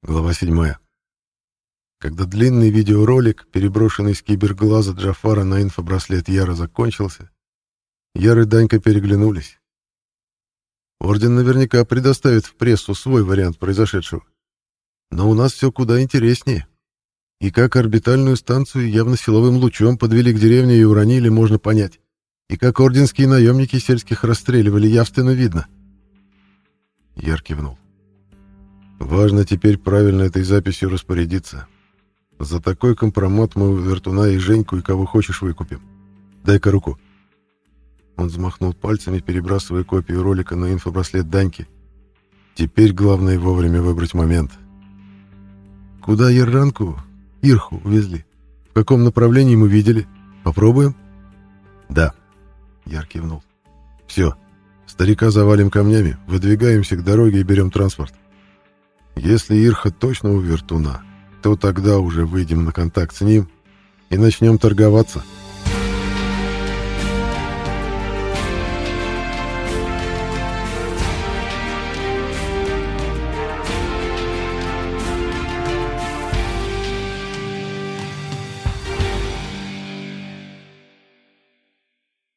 Глава 7. Когда длинный видеоролик, переброшенный с киберглаза Джафара на инфобраслет Яра, закончился, Яр и Данька переглянулись. Орден наверняка предоставит в прессу свой вариант произошедшего. Но у нас все куда интереснее. И как орбитальную станцию явно силовым лучом подвели к деревне и уронили, можно понять. И как орденские наемники сельских расстреливали, явственно видно. Яр кивнул. Важно теперь правильно этой записью распорядиться. За такой компромат мы у Вертуна и Женьку и кого хочешь выкупим. Дай-ка руку. Он взмахнул пальцами, перебрасывая копию ролика на инфобраслет Даньки. Теперь главное вовремя выбрать момент. Куда Ерранку, Ирху увезли? В каком направлении мы видели? Попробуем? Да. Яр кивнул. Все. Старика завалим камнями, выдвигаемся к дороге и берем транспорт. Если Ирха точно у Вертуна, то тогда уже выйдем на контакт с ним и начнем торговаться. —